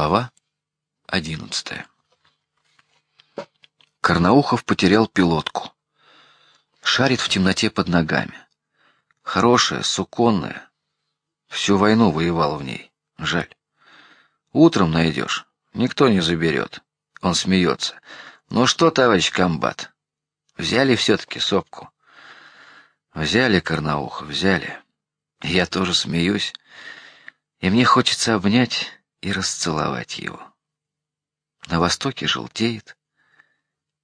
Глава одиннадцатая. Карнаухов потерял пилотку. Шарит в темноте под ногами. Хорошая, суконная. Всю войну воевал в ней. Жаль. Утром найдешь, никто не заберет. Он смеется. Ну что, товарищ комбат, взяли все-таки сопку? Взяли Карнаухов, взяли. Я тоже смеюсь, и мне хочется обнять и расцеловать его. На востоке желтеет.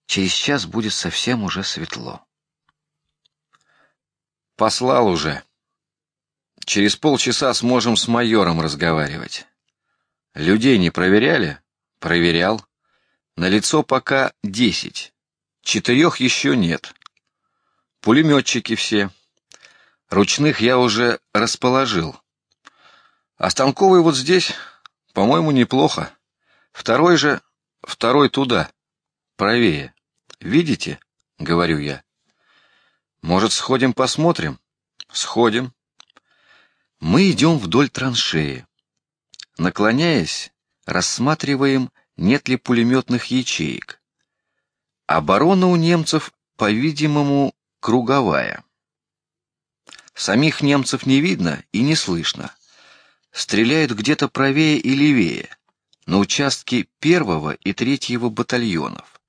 Через час будет совсем уже светло. Послал уже. Через полчаса сможем с майором разговаривать. Людей не проверяли? Проверял. На лицо пока десять. Четырех еще нет. Пулеметчики все. Ручных я уже расположил. А станковый вот здесь, по-моему, неплохо. Второй же, второй туда, правее. Видите? Говорю я. Может, сходим посмотрим? Сходим. Мы идем вдоль траншеи. Наклоняясь, рассматриваем, нет ли пулеметных ячеек. Оборона у немцев, по-видимому, круговая. Самих немцев не видно и не слышно. Стреляют где-то правее и левее, на участке первого и третьего батальонов.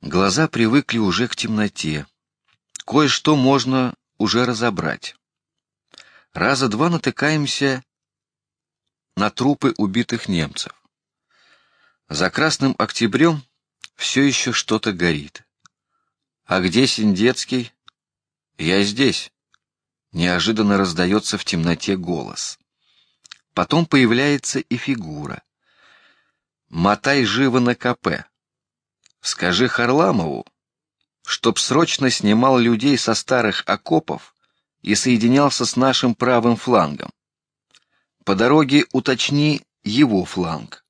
Глаза привыкли уже к темноте. Кое-что можно уже разобрать. Раза два натыкаемся на трупы убитых немцев. За красным октябрем все еще что-то горит. А где Синдецкий? Я здесь. Неожиданно раздается в темноте голос. Потом появляется и фигура. Мотай живо на КП. Скажи Харламову, чтоб срочно снимал людей со старых окопов и соединялся с нашим правым флангом. По дороге уточни его фланг.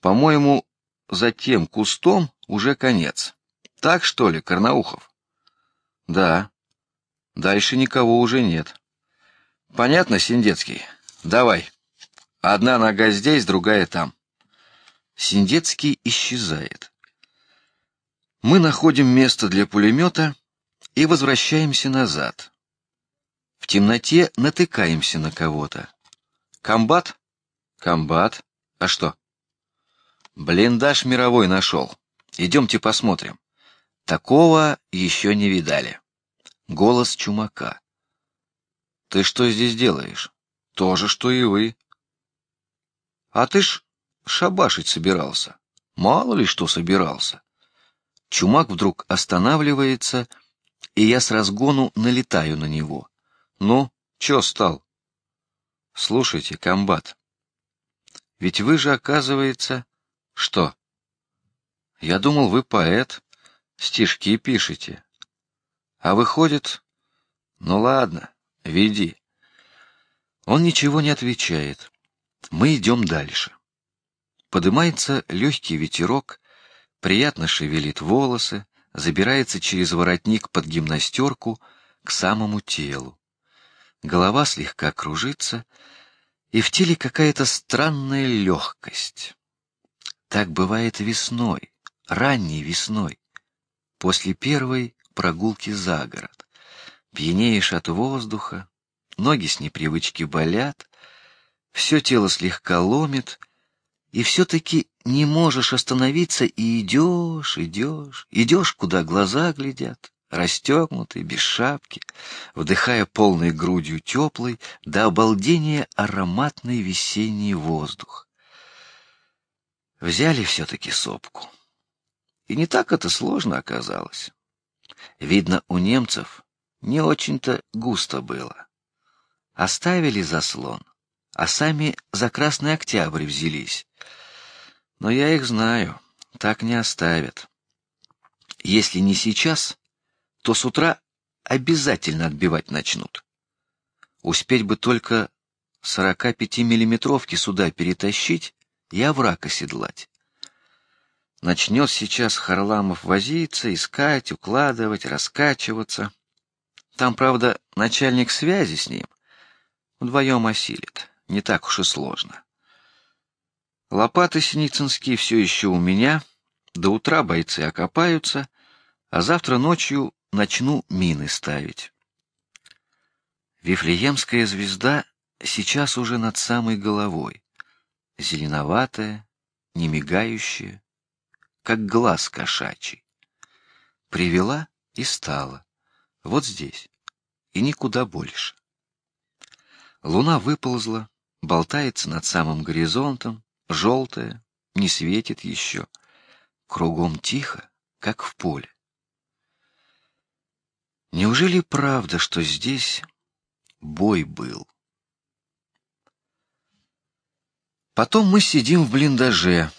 По-моему, за тем кустом уже конец. Так что ли, Карнаухов? Да. Дальше никого уже нет. Понятно, Синдецкий. Давай. Одна нога здесь, другая там. Синдецкий исчезает. Мы находим место для пулемета и возвращаемся назад. В темноте натыкаемся на кого-то. Комбат? Комбат. А что? Блиндаж мировой нашел. Идемте посмотрим. Такого еще не видали. Голос чумака. Ты что здесь делаешь? То же, что и вы. А ты ж шабашить собирался. Мало ли что собирался. Чумак вдруг останавливается, и я с разгону налетаю на него. Ну, чё стал? Слушайте, комбат, ведь вы же, оказывается, что? Я думал, вы поэт, стишки пишете. А выходит, ну ладно, веди. Он ничего не отвечает. Мы идем дальше. Подымается легкий ветерок, приятно шевелит волосы, забирается через воротник под гимнастерку к самому телу. Голова слегка кружится, и в теле какая-то странная легкость. Так бывает весной, ранней весной, после первой прогулки за город. Пьянеешь от воздуха, ноги с непривычки болят, все тело слегка ломит, и все-таки не можешь остановиться и идешь, идешь, идешь, куда глаза глядят, расстегнутый, без шапки, вдыхая полной грудью теплый до обалдения ароматный весенний воздух. Взяли все-таки сопку, и не так это сложно оказалось. Видно, у немцев не очень-то густо было. Оставили заслон, а сами за Красный Октябрь взялись. Но я их знаю, так не оставят. Если не сейчас, то с утра обязательно отбивать начнут. Успеть бы только сорока пяти миллиметровки сюда перетащить и овраг оседлать. Начнет сейчас Харламов возиться, искать, укладывать, раскачиваться. Там, правда, начальник связи с ним. Вдвоем осилит, не так уж и сложно. Лопаты синицынские все еще у меня. До утра бойцы окопаются, а завтра ночью начну мины ставить. Вифлеемская звезда сейчас уже над самой головой, зеленоватая, не мигающая, как глаз кошачий. Привела и стала. Вот здесь. И никуда больше. Луна выползла, болтается над самым горизонтом, желтая, не светит еще. Кругом тихо, как в поле. Неужели правда, что здесь бой был? Потом мы сидим в блиндаже,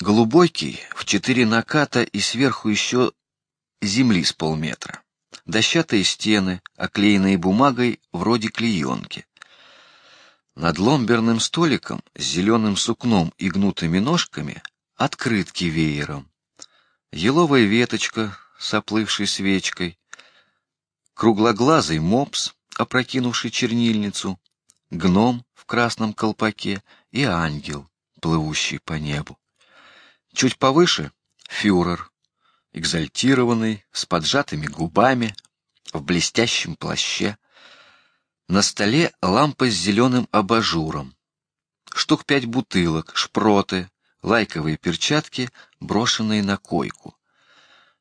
глубокий, в четыре наката и сверху еще земли с полметра. Дощатые стены, оклеенные бумагой вроде клеенки. Над ломберным столиком с зеленым сукном и гнутыми ножками открытки веером. Еловая веточка с оплывшей свечкой, круглоглазый мопс, опрокинувший чернильницу, гном в красном колпаке и ангел, плывущий по небу. Чуть повыше фюрер, экзальтированный, с поджатыми губами, в блестящем плаще. На столе лампа с зеленым абажуром, штук пять бутылок, шпроты, лайковые перчатки, брошенные на койку.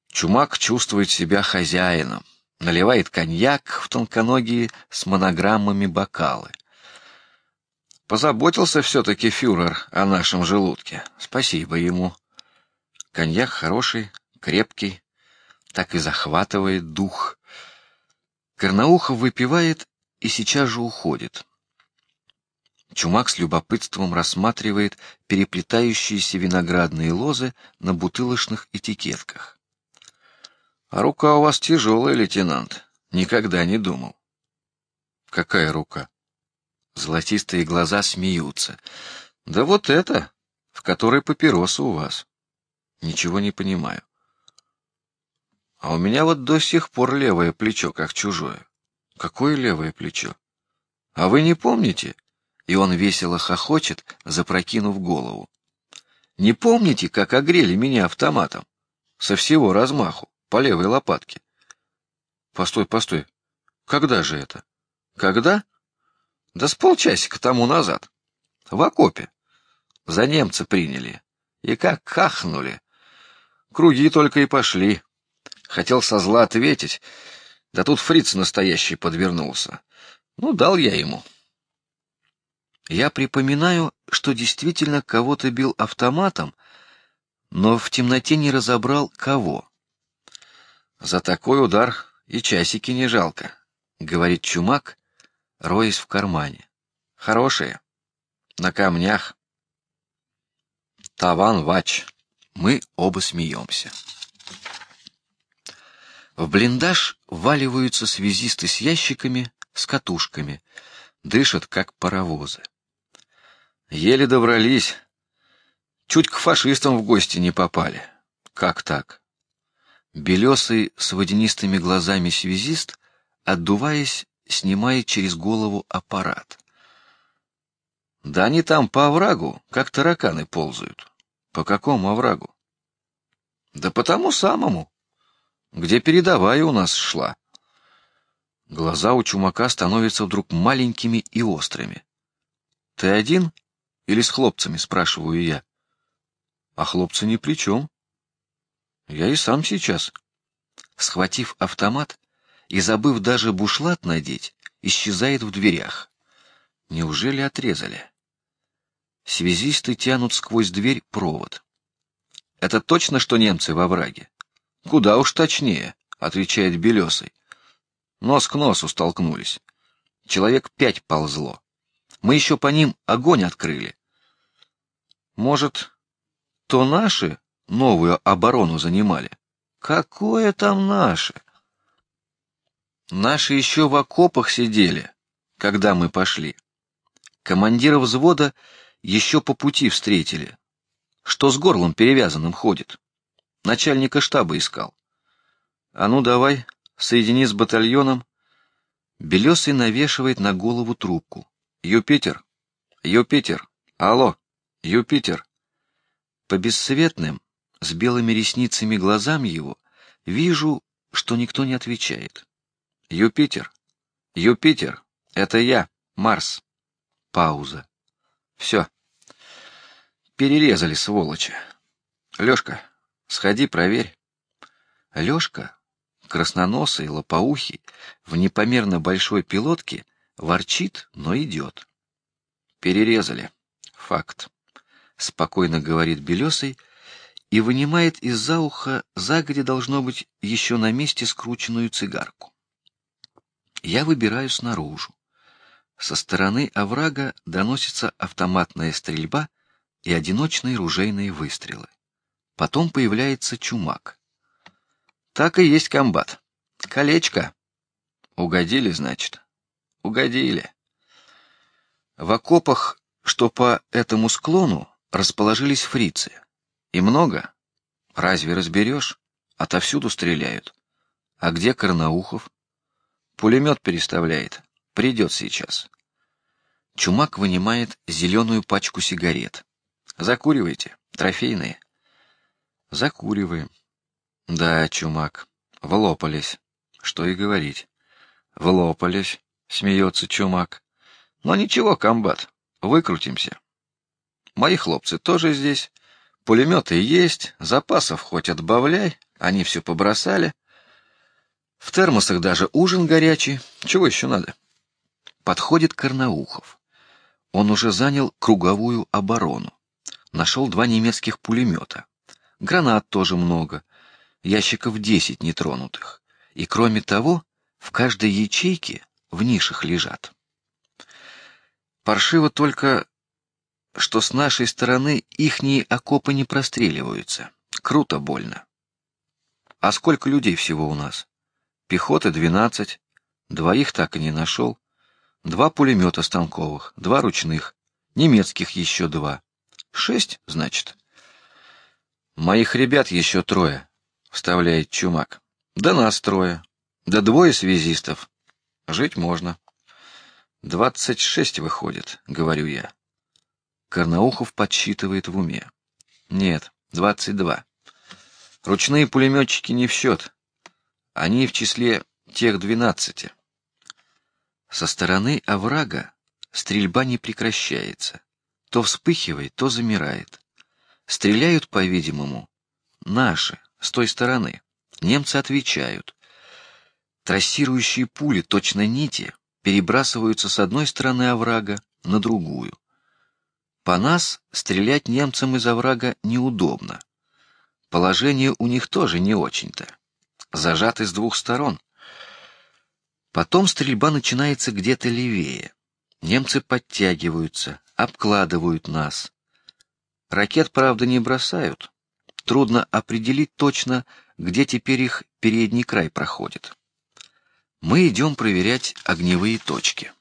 Чумак чувствует себя хозяином, наливает коньяк в тонконогие с монограммами бокалы. Позаботился все-таки фюрер о нашем желудке. Спасибо ему. Коньяк хороший, крепкий, так и захватывает дух. Карнаухов выпивает и сейчас же уходит. Чумак с любопытством рассматривает переплетающиеся виноградные лозы на бутылочных этикетках. А рука у вас тяжелая, лейтенант. Никогда не думал. Какая рука? Золотистые глаза смеются. Да вот это, в которой папироса у вас. Ничего не понимаю. А у меня вот до сих пор левое плечо как чужое. Какое левое плечо? А вы не помните? И он весело хохочет, запрокинув голову. Не помните, как огрели меня автоматом со всего размаху по левой лопатке? Постой, постой. Когда же это? Когда? Да с полчасика тому назад. В окопе. За немца приняли. И как кахнули. Круги только и пошли. Хотел со зла ответить, да тут фриц настоящий подвернулся. Ну, дал я ему. Я припоминаю, что действительно кого-то бил автоматом, но в темноте не разобрал кого. За такой удар и часики не жалко, говорит Чумак, роясь в кармане. Хорошие, на камнях. Таван вач. Мы оба смеемся. В блиндаж валиваются связисты с ящиками, с катушками, дышат как паровозы. Еле добрались, чуть к фашистам в гости не попали. Как так? Белесый с водянистыми глазами связист, отдуваясь, снимает через голову аппарат. Да они там по оврагу, как тараканы ползают. По какому оврагу? Да по тому самому, где передовая у нас шла. Глаза у чумака становятся вдруг маленькими и острыми. Ты один или с хлопцами? спрашиваю я. А хлопцы ни при чем. Я и сам сейчас. Схватив автомат и забыв даже бушлат надеть, исчезает в дверях. Неужели отрезали? Связисты тянут сквозь дверь провод. Это точно, что немцы во враге? Куда уж точнее, отвечает Белесый. Нос к носу столкнулись. Человек пять ползло. Мы еще по ним огонь открыли. Может, то наши новую оборону занимали? Какое там наши? Наши еще в окопах сидели, когда мы пошли. Командира взвода еще по пути встретили. Что с горлом перевязанным ходит? Начальника штаба искал. А ну давай, соедини с батальоном. Белесый навешивает на голову трубку. Юпитер, Юпитер, алло, Юпитер. По бесцветным, с белыми ресницами глазам его вижу, что никто не отвечает. Юпитер. Юпитер. Это я, Марс. Пауза. Все. Перерезали сволочи. Лёшка, сходи, проверь. Лёшка, красноносый, лопоухий, в непомерно большой пилотке, ворчит, но идет. Перерезали. Факт. Спокойно говорит Белесый и вынимает из-за уха загоди должно быть еще на месте скрученную цигарку. Я выбираю снаружи. Со стороны оврага доносится автоматная стрельба и одиночные ружейные выстрелы. Потом появляется чумак. Так и есть комбат. Колечко. Угодили, значит. Угодили. В окопах, что по этому склону, расположились фрицы. И много. Разве разберешь? Отовсюду стреляют. А где Карнаухов? Пулемет переставляет. Придет сейчас. Чумак вынимает зеленую пачку сигарет. Закуривайте, трофейные. Закуриваем. Да, Чумак, влопались. Что и говорить. Влопались. Смеется Чумак. Но ничего, комбат, выкрутимся. Мои хлопцы тоже здесь. Пулеметы есть, запасов хоть отбавляй, они все побросали. В термосах даже ужин горячий. Чего еще надо? Подходит Карнаухов. Он уже занял круговую оборону. Нашел два немецких пулемета. Гранат тоже много. Ящиков десять нетронутых. И кроме того, в каждой ячейке в нишах лежат. Паршиво только, что с нашей стороны ихние окопы не простреливаются. Круто больно. А сколько людей всего у нас? Пехоты двенадцать, двоих так и не нашел. Два пулемета станковых, два ручных, немецких еще два. Шесть, значит. Моих ребят еще трое, вставляет Чумак. Да нас трое, да двое связистов. Жить можно. Двадцать шесть выходит, говорю я. Карнаухов подсчитывает в уме. Нет, двадцать два. Ручные пулеметчики не в счет. Они в числе тех двенадцати. Со стороны оврага стрельба не прекращается, то вспыхивает, то замирает. Стреляют, по-видимому, наши с той стороны. Немцы отвечают. Трассирующие пули, точно нити, перебрасываются с одной стороны оврага на другую. По нас стрелять немцам из оврага неудобно. Положение у них тоже не очень-то зажаты с двух сторон. Потом стрельба начинается где-то левее. Немцы подтягиваются, обкладывают нас. Ракет, правда, не бросают. Трудно определить точно, где теперь их передний край проходит. Мы идем проверять огневые точки.